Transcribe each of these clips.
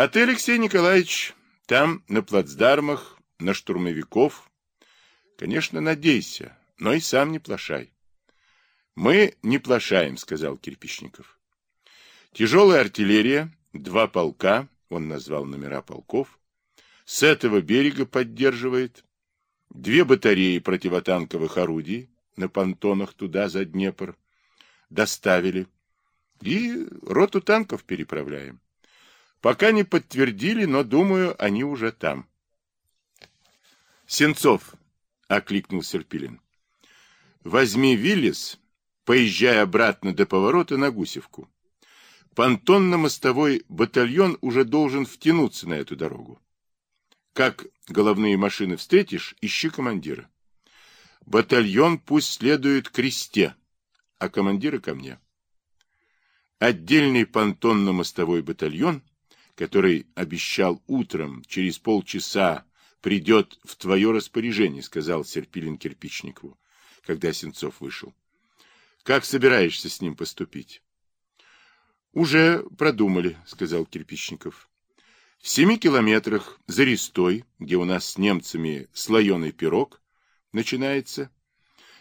А ты, Алексей Николаевич, там, на плацдармах, на штурмовиков, конечно, надейся, но и сам не плашай. Мы не плашаем, сказал Кирпичников. Тяжелая артиллерия, два полка, он назвал номера полков, с этого берега поддерживает, две батареи противотанковых орудий на понтонах туда за Днепр доставили и роту танков переправляем. Пока не подтвердили, но, думаю, они уже там. Сенцов, — окликнул Серпилин, — возьми Виллис, поезжай обратно до поворота на Гусевку. Понтонно-мостовой батальон уже должен втянуться на эту дорогу. Как головные машины встретишь, ищи командира. Батальон пусть следует кресте, а командира ко мне. Отдельный понтонно-мостовой батальон, который обещал утром через полчаса придет в твое распоряжение, сказал Серпилин Кирпичникову, когда Сенцов вышел. Как собираешься с ним поступить? Уже продумали, сказал Кирпичников. В семи километрах за Рестой, где у нас с немцами слоеный пирог начинается,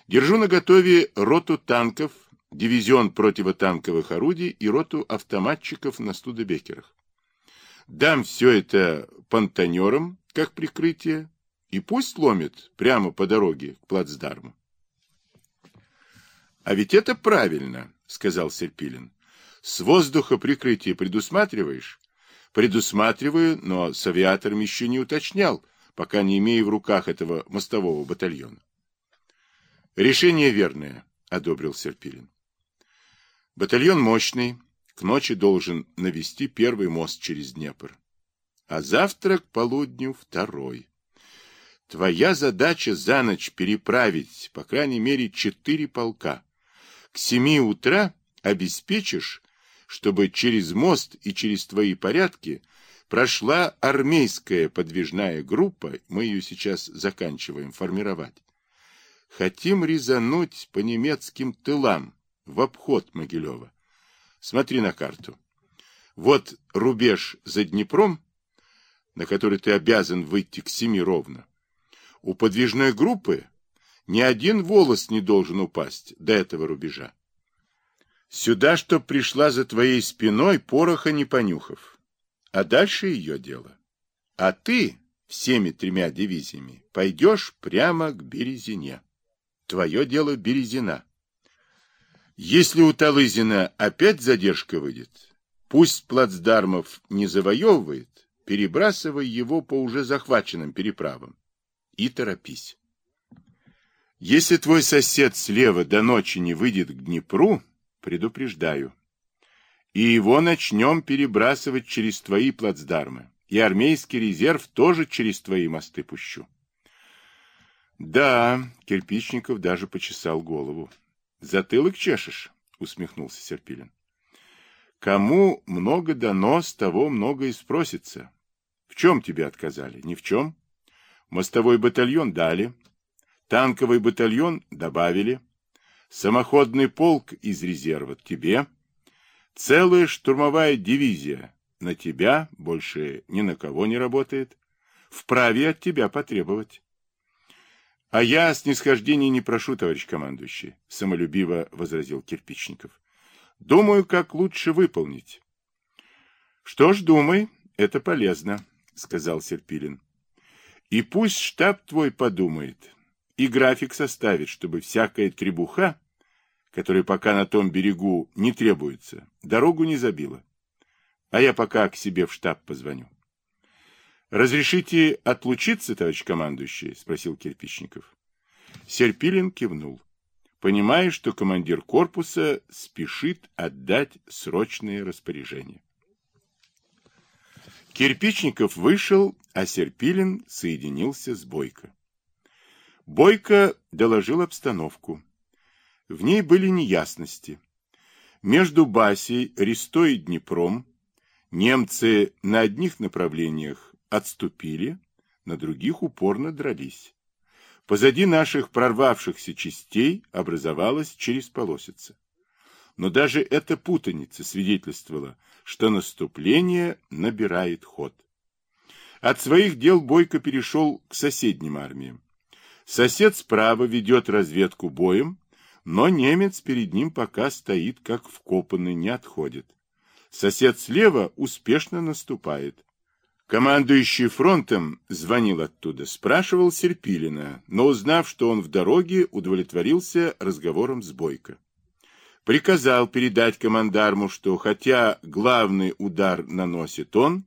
держу на готове роту танков, дивизион противотанковых орудий и роту автоматчиков на Студебекерах. Дам все это понтонерам, как прикрытие, и пусть ломит прямо по дороге к плацдарму. — А ведь это правильно, — сказал Серпилин. — С воздуха прикрытие предусматриваешь? — Предусматриваю, но с авиатором еще не уточнял, пока не имею в руках этого мостового батальона. — Решение верное, — одобрил Серпилин. Батальон мощный, к ночи должен навести первый мост через Днепр а завтра к полудню второй. Твоя задача за ночь переправить, по крайней мере, четыре полка. К семи утра обеспечишь, чтобы через мост и через твои порядки прошла армейская подвижная группа, мы ее сейчас заканчиваем формировать. Хотим резануть по немецким тылам в обход Могилева. Смотри на карту. Вот рубеж за Днепром, на который ты обязан выйти к семи ровно. У подвижной группы ни один волос не должен упасть до этого рубежа. Сюда, чтоб пришла за твоей спиной, пороха не понюхав. А дальше ее дело. А ты всеми тремя дивизиями пойдешь прямо к Березине. Твое дело Березина. Если у Талызина опять задержка выйдет, пусть плацдармов не завоевывает, перебрасывай его по уже захваченным переправам. И торопись. Если твой сосед слева до ночи не выйдет к Днепру, предупреждаю. И его начнем перебрасывать через твои плацдармы. И армейский резерв тоже через твои мосты пущу. Да, Кирпичников даже почесал голову. Затылок чешешь, усмехнулся Серпилин. Кому много дано, с того много и спросится. В чем тебе отказали? Ни в чем. Мостовой батальон дали. Танковый батальон добавили. Самоходный полк из резерва тебе. Целая штурмовая дивизия на тебя, больше ни на кого не работает. Вправе от тебя потребовать. — А я снисхождения не прошу, товарищ командующий, — самолюбиво возразил Кирпичников. — Думаю, как лучше выполнить. — Что ж, думай, это полезно сказал Серпилин. И пусть штаб твой подумает и график составит, чтобы всякая требуха, которая пока на том берегу не требуется, дорогу не забила. А я пока к себе в штаб позвоню. «Разрешите отлучиться, товарищ командующий?» — спросил Кирпичников. Серпилин кивнул, понимая, что командир корпуса спешит отдать срочные распоряжения. Кирпичников вышел, а Серпилин соединился с Бойко. Бойко доложил обстановку. В ней были неясности. Между Басей, Рестой и Днепром немцы на одних направлениях отступили, на других упорно дрались. Позади наших прорвавшихся частей образовалась через полосица. Но даже эта путаница свидетельствовала, что наступление набирает ход. От своих дел Бойко перешел к соседним армиям. Сосед справа ведет разведку боем, но немец перед ним пока стоит как вкопанный, не отходит. Сосед слева успешно наступает. Командующий фронтом звонил оттуда, спрашивал Серпилина, но узнав, что он в дороге, удовлетворился разговором с Бойко. Приказал передать командарму, что хотя главный удар наносит он,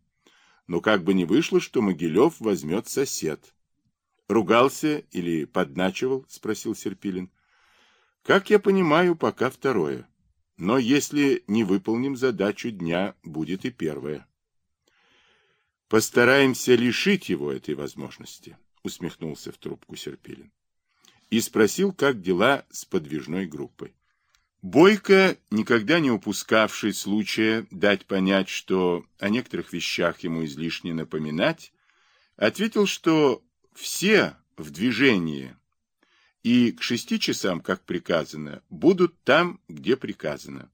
но как бы не вышло, что Могилев возьмет сосед. Ругался или подначивал, спросил Серпилин. Как я понимаю, пока второе. Но если не выполним задачу дня, будет и первое. Постараемся лишить его этой возможности, усмехнулся в трубку Серпилин. И спросил, как дела с подвижной группой. Бойко, никогда не упускавший случая дать понять, что о некоторых вещах ему излишне напоминать, ответил, что все в движении и к шести часам, как приказано, будут там, где приказано.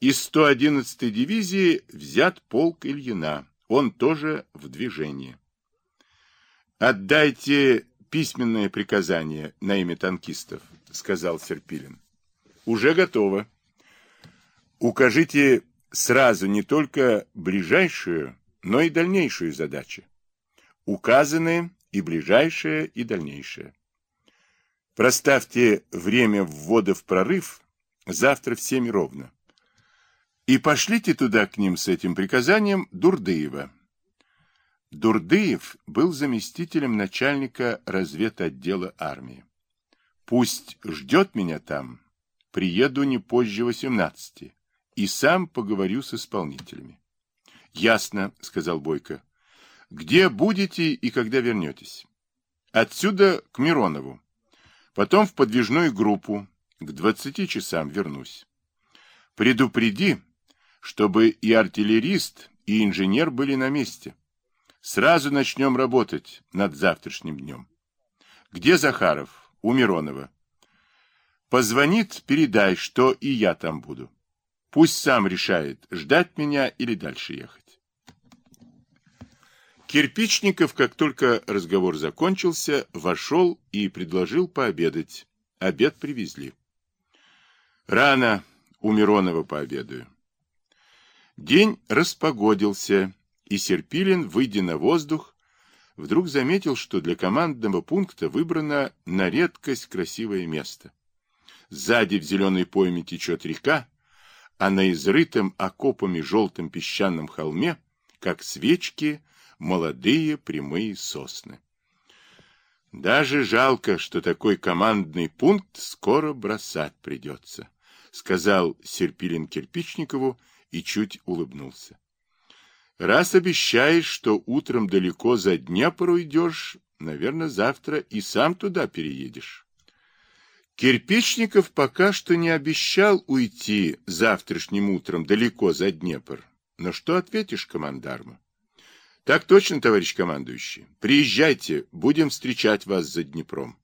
Из 111-й дивизии взят полк Ильина, он тоже в движении. «Отдайте письменное приказание на имя танкистов», — сказал Серпилин. «Уже готово. Укажите сразу не только ближайшую, но и дальнейшую задачи. Указаны и ближайшее, и дальнейшее. Проставьте время ввода в прорыв завтра в семь ровно. И пошлите туда к ним с этим приказанием Дурдыева. Дурдыев был заместителем начальника разведотдела армии. Пусть ждет меня там, приеду не позже 18 и сам поговорю с исполнителями. Ясно, сказал Бойко. Где будете и когда вернетесь? Отсюда к Миронову. Потом в подвижную группу. К 20 часам вернусь. Предупреди, чтобы и артиллерист, и инженер были на месте. Сразу начнем работать над завтрашним днем. Где Захаров? У Миронова. Позвонит, передай, что и я там буду. Пусть сам решает, ждать меня или дальше ехать. Кирпичников, как только разговор закончился, вошел и предложил пообедать. Обед привезли. Рано у Миронова пообедаю. День распогодился, и Серпилин, выйдя на воздух, вдруг заметил, что для командного пункта выбрано на редкость красивое место. Сзади в зеленой пойме течет река, а на изрытом окопами желтом песчаном холме, как свечки, молодые прямые сосны. Даже жалко, что такой командный пункт скоро бросать придется, сказал Серпилин Кирпичникову и чуть улыбнулся. Раз обещаешь, что утром далеко за Днепр уйдешь, наверное, завтра и сам туда переедешь. Кирпичников пока что не обещал уйти завтрашним утром далеко за Днепр. Но что ответишь командарму? Так точно, товарищ командующий. Приезжайте, будем встречать вас за Днепром.